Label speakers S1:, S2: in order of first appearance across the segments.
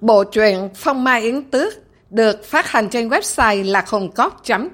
S1: Bộ truyện Phong Mai Yến Tước được phát hành trên website lạc hồn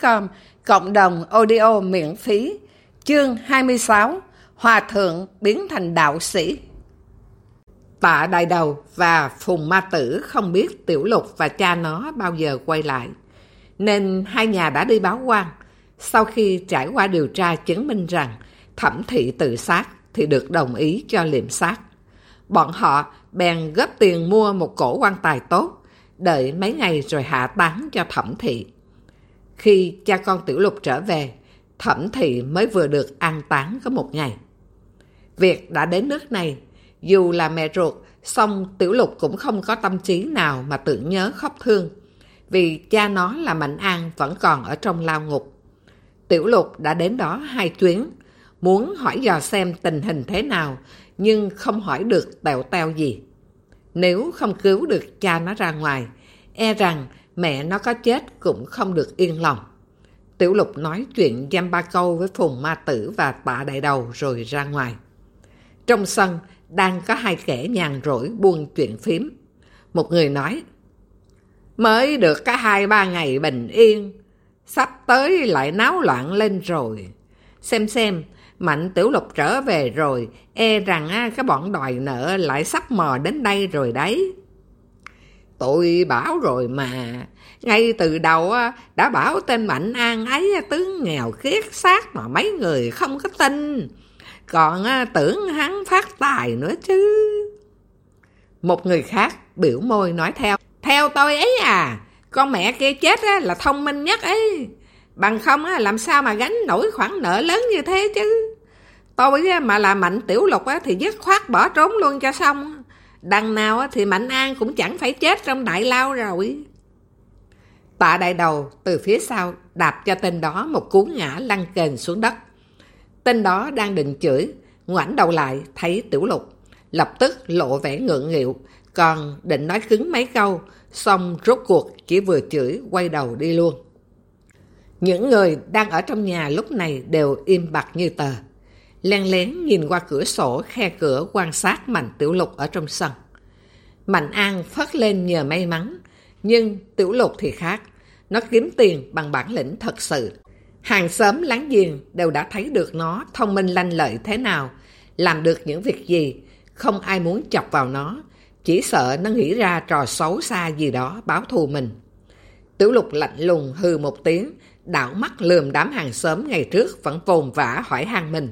S1: com cộng đồng audio miễn phí, chương 26, Hòa Thượng biến thành đạo sĩ. Tạ Đại Đầu và Phùng Ma Tử không biết Tiểu Lục và cha nó bao giờ quay lại, nên hai nhà đã đi báo quan. Sau khi trải qua điều tra chứng minh rằng thẩm thị tự sát thì được đồng ý cho liệm sát. Bọn họ bèn góp tiền mua một cổ quan tài tốt, đợi mấy ngày rồi hạ tán cho thẩm thị. Khi cha con Tiểu Lục trở về, thẩm thị mới vừa được an táng có một ngày. Việc đã đến nước này, dù là mẹ ruột, song Tiểu Lục cũng không có tâm trí nào mà tưởng nhớ khóc thương, vì cha nó là Mạnh An vẫn còn ở trong lao ngục. Tiểu Lục đã đến đó hai chuyến, muốn hỏi dò xem tình hình thế nào, nhưng không hỏi được tèo teo gì. Nếu không cứu được cha nó ra ngoài, e rằng mẹ nó có chết cũng không được yên lòng. Tiểu lục nói chuyện giam ba câu với Phùng Ma Tử và tạ đại đầu rồi ra ngoài. Trong sân, đang có hai kẻ nhàn rỗi buôn chuyện phím. Một người nói, Mới được cả hai ba ngày bình yên, sắp tới lại náo loạn lên rồi. Xem xem, Mạnh Tiểu Lục trở về rồi, e rằng cái bọn đòi nợ lại sắp mò đến đây rồi đấy. Tôi bảo rồi mà, ngay từ đầu đã bảo tên Mạnh An ấy tướng nghèo khiết xác mà mấy người không có tin. Còn tưởng hắn phát tài nữa chứ. Một người khác biểu môi nói theo. Theo tôi ấy à, con mẹ kia chết là thông minh nhất ấy. Bằng không làm sao mà gánh nổi khoản nợ lớn như thế chứ. Tôi mà là Mạnh Tiểu Lục thì dứt khoát bỏ trốn luôn cho xong. Đằng nào thì Mạnh An cũng chẳng phải chết trong đại lao rồi. Tạ đại đầu từ phía sau đạp cho tên đó một cú ngã lăn kềnh xuống đất. Tên đó đang định chửi, ngoảnh đầu lại thấy Tiểu Lục. Lập tức lộ vẻ ngượng nghịu, còn định nói cứng mấy câu, xong rốt cuộc chỉ vừa chửi quay đầu đi luôn. Những người đang ở trong nhà lúc này đều im bặt như tờ len lén nhìn qua cửa sổ khe cửa quan sát Mạnh Tiểu Lục ở trong sân. Mạnh An phất lên nhờ may mắn, nhưng Tiểu Lục thì khác. Nó kiếm tiền bằng bản lĩnh thật sự. Hàng xóm láng giềng đều đã thấy được nó thông minh lanh lợi thế nào, làm được những việc gì, không ai muốn chọc vào nó, chỉ sợ nó nghĩ ra trò xấu xa gì đó báo thù mình. Tiểu Lục lạnh lùng hư một tiếng, đảo mắt lườm đám hàng xóm ngày trước vẫn vồn vã hỏi hàng mình.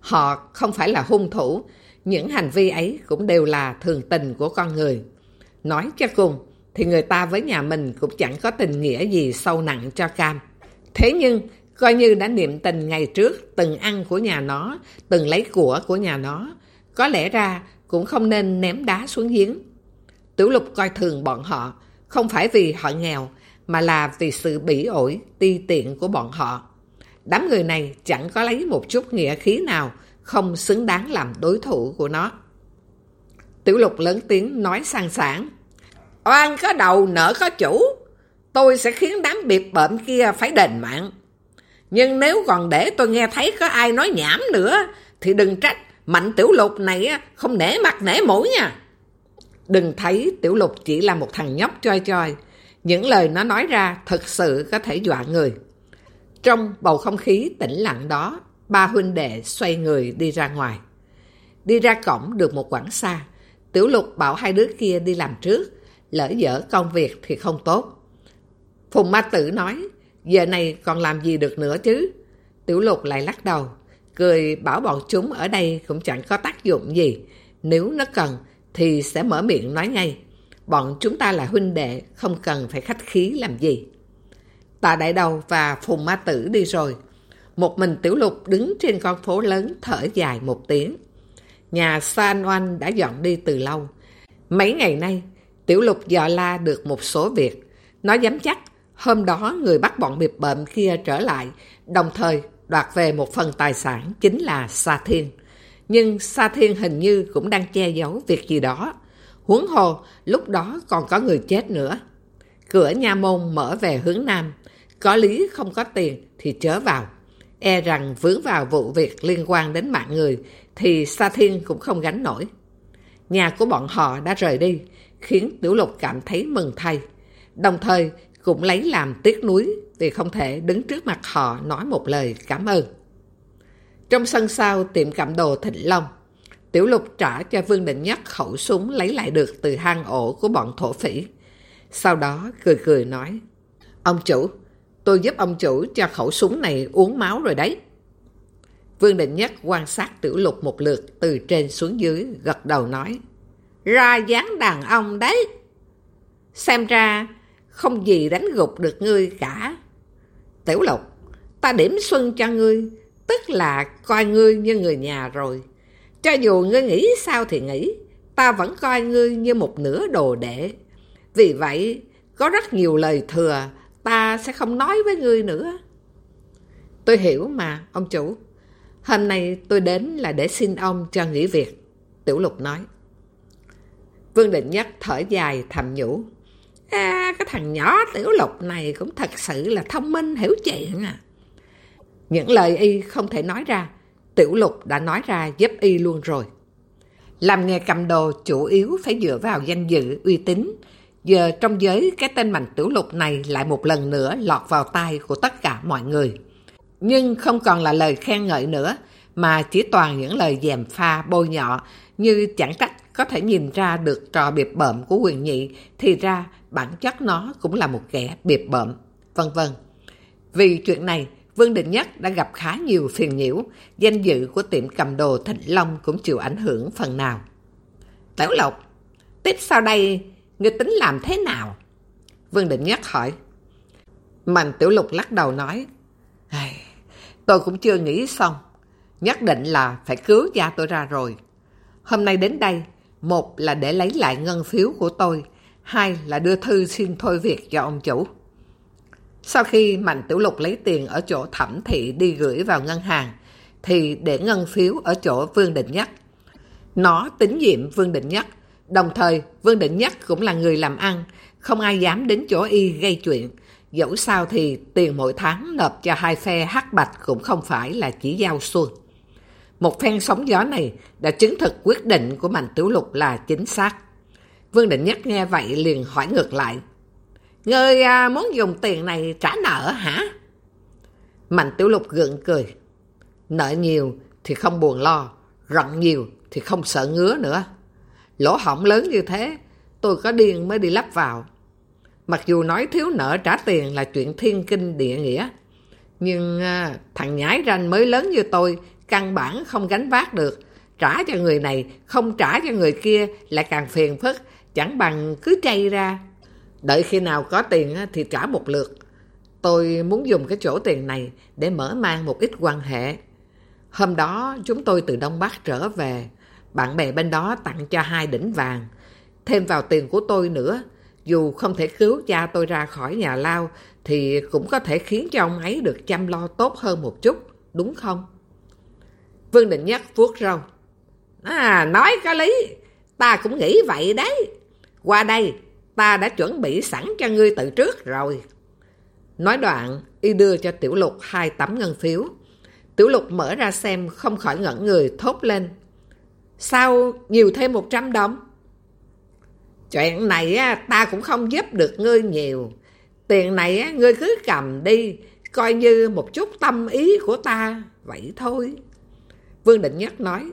S1: Họ không phải là hung thủ, những hành vi ấy cũng đều là thường tình của con người. Nói cho cùng, thì người ta với nhà mình cũng chẳng có tình nghĩa gì sâu nặng cho cam. Thế nhưng, coi như đã niệm tình ngày trước, từng ăn của nhà nó, từng lấy của của nhà nó. Có lẽ ra cũng không nên ném đá xuống giếng. Tiểu lục coi thường bọn họ, không phải vì họ nghèo, mà là vì sự bỉ ổi, ti tiện của bọn họ. Đám người này chẳng có lấy một chút nghĩa khí nào, không xứng đáng làm đối thủ của nó. Tiểu lục lớn tiếng nói sang sảng. Oan có đầu, nợ có chủ. Tôi sẽ khiến đám biệt bợm kia phải đền mạng. Nhưng nếu còn để tôi nghe thấy có ai nói nhảm nữa, thì đừng trách mạnh tiểu lục này không nể mặt nể mũi nha. Đừng thấy tiểu lục chỉ là một thằng nhóc choi choi. Những lời nó nói ra thật sự có thể dọa người. Trong bầu không khí tĩnh lặng đó, ba huynh đệ xoay người đi ra ngoài. Đi ra cổng được một quãng xa, Tiểu Lục bảo hai đứa kia đi làm trước, lỡ dở công việc thì không tốt. Phùng Ma Tử nói, giờ này còn làm gì được nữa chứ? Tiểu Lục lại lắc đầu, cười bảo bọn chúng ở đây cũng chẳng có tác dụng gì. Nếu nó cần thì sẽ mở miệng nói ngay. Bọn chúng ta là huynh đệ, không cần phải khách khí làm gì. Tạ Đại Đầu và Phùng Ma Tử đi rồi. Một mình Tiểu Lục đứng trên con phố lớn thở dài một tiếng. Nhà San Oanh đã dọn đi từ lâu. Mấy ngày nay, Tiểu Lục dò la được một số việc. Nó dám chắc, hôm đó người bắt bọn biệt bợm kia trở lại, đồng thời đoạt về một phần tài sản chính là Sa Thiên. Nhưng Sa Thiên hình như cũng đang che giấu việc gì đó. Huống hồ, lúc đó còn có người chết nữa. Cửa nha môn mở về hướng Nam. Có lý không có tiền thì chớ vào. E rằng vướng vào vụ việc liên quan đến mạng người thì Sa Thiên cũng không gánh nổi. Nhà của bọn họ đã rời đi. khiến Tiểu Lục cảm thấy mừng thay. Đồng thời cũng lấy làm tiếc nuối vì không thể đứng trước mặt họ nói một lời cảm ơn. Trong sân sau tiệm cạm đồ Thịnh Long, Tiểu Lục trả cho Vương Định Nhất khẩu súng lấy lại được từ hang ổ của bọn thổ phỉ. Sau đó cười cười nói, Ông chủ, tôi giúp ông chủ cho khẩu súng này uống máu rồi đấy. Vương Định Nhất quan sát Tiểu Lục một lượt từ trên xuống dưới, gật đầu nói, Ra dáng đàn ông đấy. Xem ra, không gì đánh gục được ngươi cả. Tiểu Lục, ta điểm xuân cho ngươi, tức là coi ngươi như người nhà rồi. Cho dù ngươi nghĩ sao thì nghĩ, ta vẫn coi ngươi như một nửa đồ đệ. Vì vậy, có rất nhiều lời thừa, ta sẽ không nói với ngươi nữa. Tôi hiểu mà, ông chủ. Hôm nay tôi đến là để xin ông cho nghỉ việc. Tiểu Lục nói. Vương Định Nhất thở dài thầm nhủ. À, cái thằng nhỏ Tiểu Lục này cũng thật sự là thông minh, hiểu chuyện à. Những lời y không thể nói ra, Tiểu Lục đã nói ra giúp y luôn rồi. Làm nghề cầm đồ chủ yếu phải dựa vào danh dự, uy tín. Giờ trong giới, cái tên Mạnh Tiểu Lục này lại một lần nữa lọt vào tai của tất cả mọi người. Nhưng không còn là lời khen ngợi nữa, mà chỉ toàn những lời dèm pha bôi nhọ, như chẳng trách có thể nhìn ra được trò biệp bợm của quyền nhị, thì ra bản chất nó cũng là một kẻ biệp bợm, vân vân. Vì chuyện này, Vương Định Nhất đã gặp khá nhiều phiền nhiễu, danh dự của tiệm cầm đồ Thịnh Long cũng chịu ảnh hưởng phần nào. Tiểu Lộc, tiếp sau đây, ngươi tính làm thế nào? Vương Định Nhất hỏi. Mạnh Tiểu Lục lắc đầu nói, tôi cũng chưa nghĩ xong, nhất định là phải cứu gia tôi ra rồi. Hôm nay đến đây, một là để lấy lại ngân phiếu của tôi, hai là đưa thư xin thôi việc cho ông chủ. Sau khi Mạnh Tiểu Lục lấy tiền ở chỗ thẩm thị đi gửi vào ngân hàng, thì để ngân phiếu ở chỗ Vương Định Nhất. Nó tín nhiệm Vương Định Nhất, đồng thời Vương Định Nhất cũng là người làm ăn, không ai dám đến chỗ y gây chuyện. Dẫu sao thì tiền mỗi tháng nộp cho hai phe hắc bạch cũng không phải là chỉ giao xuân. Một phen sóng gió này đã chứng thực quyết định của Mạnh Tiểu Lục là chính xác. Vương Định Nhất nghe vậy liền hỏi ngược lại. Ngươi à, muốn dùng tiền này trả nợ hả? Mạnh Tiểu Lục gượng cười. Nợ nhiều thì không buồn lo, rận nhiều thì không sợ ngứa nữa. Lỗ hỏng lớn như thế, tôi có điên mới đi lắp vào. Mặc dù nói thiếu nợ trả tiền là chuyện thiên kinh địa nghĩa, nhưng à, thằng nhái ranh mới lớn như tôi, căn bản không gánh vác được. Trả cho người này, không trả cho người kia lại càng phiền phức, chẳng bằng cứ chay ra. Đợi khi nào có tiền thì trả một lượt. Tôi muốn dùng cái chỗ tiền này để mở mang một ít quan hệ. Hôm đó chúng tôi từ Đông Bắc trở về. Bạn bè bên đó tặng cho hai đỉnh vàng. Thêm vào tiền của tôi nữa. Dù không thể cứu cha tôi ra khỏi nhà lao thì cũng có thể khiến cho ông ấy được chăm lo tốt hơn một chút. Đúng không? Vương Định Nhất vuốt râu. À, nói có lý. Ta cũng nghĩ vậy đấy. Qua đây, ta đã chuẩn bị sẵn cho ngươi từ trước rồi. Nói đoạn, y đưa cho Tiểu Lục hai tấm ngân phiếu. Tiểu Lục mở ra xem không khỏi ngẩn người thốt lên. Sao nhiều thêm 100 đồng? Chuyện này ta cũng không giúp được ngươi nhiều. Tiền này ngươi cứ cầm đi, coi như một chút tâm ý của ta, vậy thôi. Vương Định Nhất nói,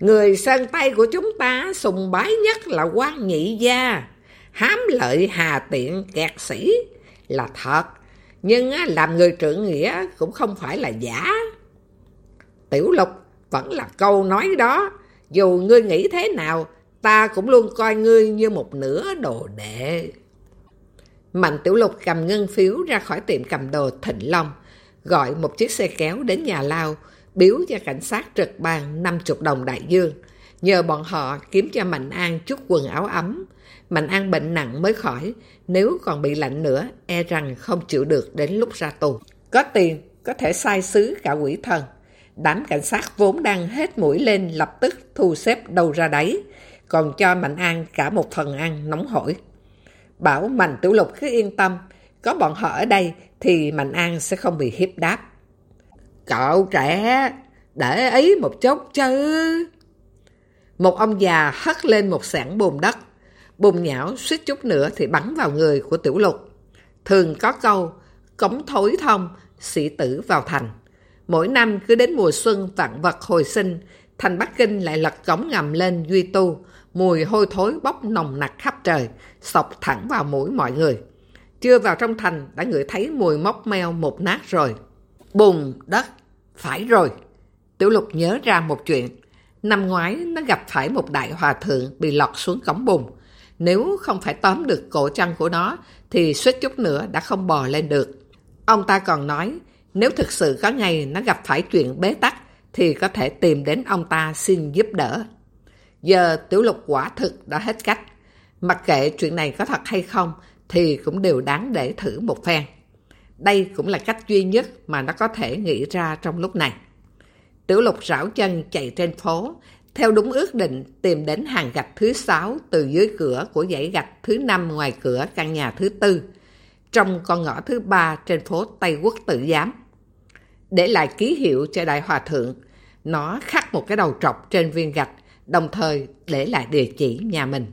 S1: Người sơn tay của chúng ta sùng bái nhất là quan nhị gia hám lợi hà tiện kẹt sĩ là thật, nhưng làm người trượng nghĩa cũng không phải là giả. Tiểu lục vẫn là câu nói đó, dù ngươi nghĩ thế nào, ta cũng luôn coi ngươi như một nửa đồ đệ. Mạnh Tiểu Lục cầm ngân phiếu ra khỏi tiệm cầm đồ Thịnh Long, gọi một chiếc xe kéo đến nhà lao, biếu cho cảnh sát trực bàn 50 đồng đại dương. Nhờ bọn họ kiếm cho Mạnh An chút quần áo ấm, Mạnh An bệnh nặng mới khỏi, nếu còn bị lạnh nữa, e rằng không chịu được đến lúc ra tù. Có tiền, có thể sai xứ cả quỷ thần. Đám cảnh sát vốn đang hết mũi lên lập tức thu xếp đầu ra đấy, còn cho Mạnh An cả một phần ăn nóng hổi. Bảo Mạnh Tiểu Lục cứ yên tâm, có bọn họ ở đây thì Mạnh An sẽ không bị hiếp đáp. Cậu trẻ, để ý một chút chứ. Một ông già hất lên một sảng bùn đất, bùng nhão suýt chút nữa thì bắn vào người của tiểu lục. Thường có câu, cống thối thông, sĩ tử vào thành. Mỗi năm cứ đến mùa xuân vạn vật hồi sinh, thành Bắc Kinh lại lật cống ngầm lên duy tu, mùi hôi thối bốc nồng nặc khắp trời, sọc thẳng vào mũi mọi người. Chưa vào trong thành đã ngửi thấy mùi móc meo một nát rồi. Bùn đất, phải rồi. Tiểu lục nhớ ra một chuyện. Năm ngoái nó gặp phải một đại hòa thượng bị lọt xuống cống bùn. Nếu không phải tóm được cổ chân của nó thì suýt chút nữa đã không bò lên được. Ông ta còn nói nếu thực sự có ngày nó gặp phải chuyện bế tắc thì có thể tìm đến ông ta xin giúp đỡ. Giờ tiểu lục quả thực đã hết cách. Mặc kệ chuyện này có thật hay không thì cũng đều đáng để thử một phen. Đây cũng là cách duy nhất mà nó có thể nghĩ ra trong lúc này. Tiểu lục rảo chân chạy trên phố, theo đúng ước định tìm đến hàng gạch thứ sáu từ dưới cửa của dãy gạch thứ năm ngoài cửa căn nhà thứ tư, trong con ngõ thứ ba trên phố Tây Quốc Tự Giám. Để lại ký hiệu cho Đại Hòa Thượng, nó khắc một cái đầu trọc trên viên gạch, đồng thời để lại địa chỉ nhà mình.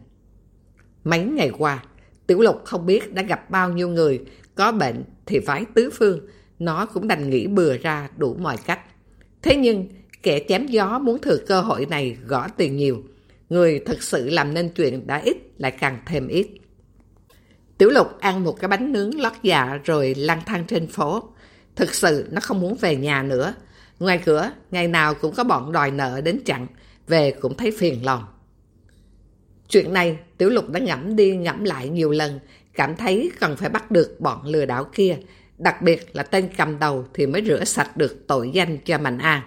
S1: Mấy ngày qua, Tiểu Lục không biết đã gặp bao nhiêu người có bệnh thì phải tứ phương, nó cũng đành nghĩ bừa ra đủ mọi cách. Thế nhưng, kẻ chém gió muốn thừa cơ hội này gõ tiền nhiều. Người thật sự làm nên chuyện đã ít lại càng thêm ít. Tiểu Lục ăn một cái bánh nướng lót dạ rồi lang thang trên phố. Thực sự nó không muốn về nhà nữa. Ngoài cửa, ngày nào cũng có bọn đòi nợ đến chặn, về cũng thấy phiền lòng. Chuyện này, Tiểu Lục đã ngẫm đi ngẫm lại nhiều lần, cảm thấy cần phải bắt được bọn lừa đảo kia, đặc biệt là tên cầm đầu thì mới rửa sạch được tội danh cho Mạnh An.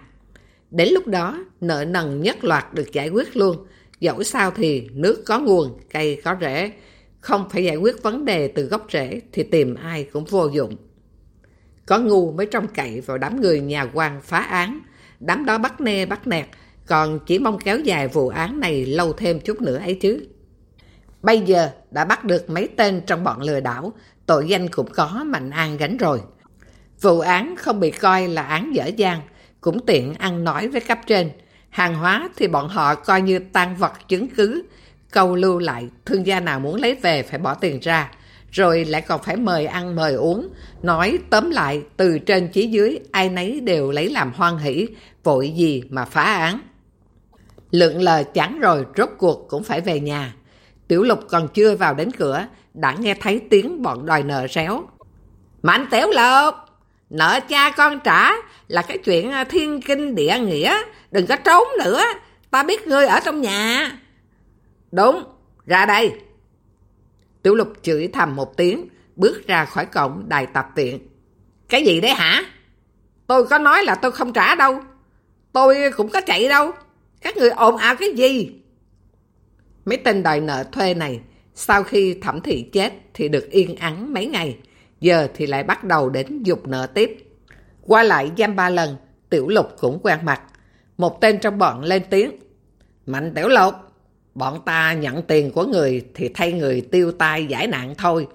S1: Đến lúc đó, nợ nần nhất loạt được giải quyết luôn, dẫu sao thì nước có nguồn, cây có rễ, không phải giải quyết vấn đề từ gốc rễ thì tìm ai cũng vô dụng. Có ngu mới trông cậy vào đám người nhà quan phá án, đám đó bắt nê bắt nẹt, còn chỉ mong kéo dài vụ án này lâu thêm chút nữa ấy chứ. Bây giờ đã bắt được mấy tên trong bọn lừa đảo, tội danh cũng có Mạnh An gánh rồi. Vụ án không bị coi là án dở dàng cũng tiện ăn nói với cấp trên. Hàng hóa thì bọn họ coi như tan vật chứng cứ, câu lưu lại, thương gia nào muốn lấy về phải bỏ tiền ra, rồi lại còn phải mời ăn mời uống. Nói tóm lại, từ trên chí dưới, ai nấy đều lấy làm hoan hỷ, vội gì mà phá án. Lượng lờ chán rồi, rốt cuộc cũng phải về nhà. Tiểu lục còn chưa vào đến cửa, đã nghe thấy tiếng bọn đòi nợ réo. Mạnh tiểu lục! Nợ cha con trả là cái chuyện à, thiên kinh địa nghĩa, đừng có trốn nữa, ta biết ngươi ở trong nhà. Đúng, ra đây. Tiểu lục chửi thầm một tiếng, bước ra khỏi cổng đài tập viện. Cái gì đấy hả? Tôi có nói là tôi không trả đâu. Tôi cũng có chạy đâu. Các người ồn ào cái gì? Mấy tên đòi nợ thuê này, sau khi thẩm thị chết thì được yên ắng mấy ngày. Giờ thì lại bắt đầu đến dục nợ tiếp. Qua lại giam ba lần, tiểu lục cũng quen mặt. Một tên trong bọn lên tiếng. Mạnh tiểu lục, bọn ta nhận tiền của người thì thay người tiêu tai giải nạn thôi.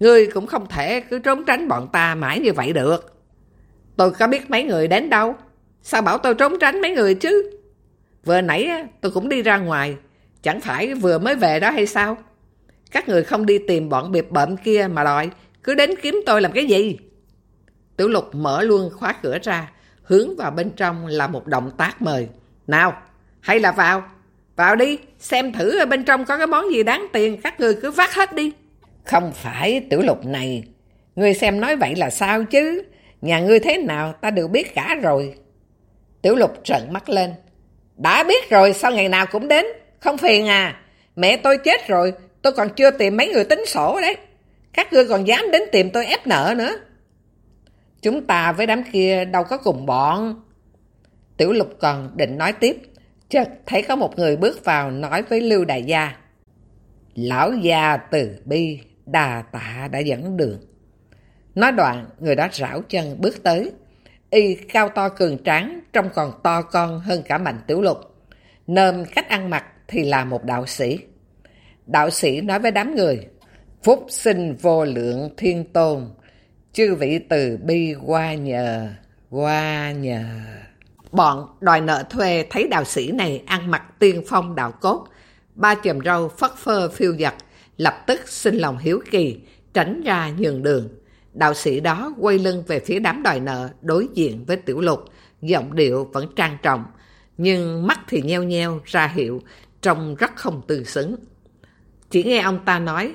S1: Ngươi cũng không thể cứ trốn tránh bọn ta mãi như vậy được. Tôi có biết mấy người đến đâu. Sao bảo tôi trốn tránh mấy người chứ? Vừa nãy tôi cũng đi ra ngoài. Chẳng phải vừa mới về đó hay sao? Các người không đi tìm bọn biệt bợm kia mà đòi. Cứ đến kiếm tôi làm cái gì? Tiểu lục mở luôn khóa cửa ra. Hướng vào bên trong là một động tác mời. Nào, hay là vào? Vào đi, xem thử ở bên trong có cái món gì đáng tiền. Các người cứ vắt hết đi. Không phải tiểu lục này. Ngươi xem nói vậy là sao chứ? Nhà ngươi thế nào ta đều biết cả rồi. Tiểu lục trợn mắt lên. Đã biết rồi sao ngày nào cũng đến. Không phiền à. Mẹ tôi chết rồi. Tôi còn chưa tìm mấy người tính sổ đấy. Các ngươi còn dám đến tìm tôi ép nợ nữa. Chúng ta với đám kia đâu có cùng bọn. Tiểu lục còn định nói tiếp. Chợt thấy có một người bước vào nói với Lưu Đại Gia. Lão gia từ bi, đà tạ đã dẫn đường. Nói đoạn, người đó rảo chân bước tới. Y cao to cường tráng, trông còn to con hơn cả mạnh tiểu lục. Nơm cách ăn mặc thì là một đạo sĩ. Đạo sĩ nói với đám người, Phúc sinh vô lượng thiên tôn, chư vị từ bi qua nhờ, qua nhờ. Bọn đòi nợ thuê thấy đạo sĩ này ăn mặc tiên phong đạo cốt, ba chùm râu phất phơ phiêu giật, lập tức xin lòng hiếu kỳ, tránh ra nhường đường. Đạo sĩ đó quay lưng về phía đám đòi nợ, đối diện với tiểu lục, giọng điệu vẫn trang trọng, nhưng mắt thì nheo nheo ra hiệu, trông rất không từ xứng. Chỉ nghe ông ta nói,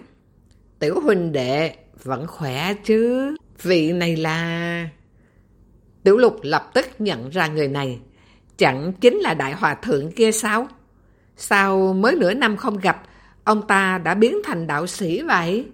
S1: tiểu huynh đệ vẫn khỏe chứ, vị này là... Tiểu lục lập tức nhận ra người này, chẳng chính là đại hòa thượng kia sao? Sao mới nửa năm không gặp, ông ta đã biến thành đạo sĩ vậy?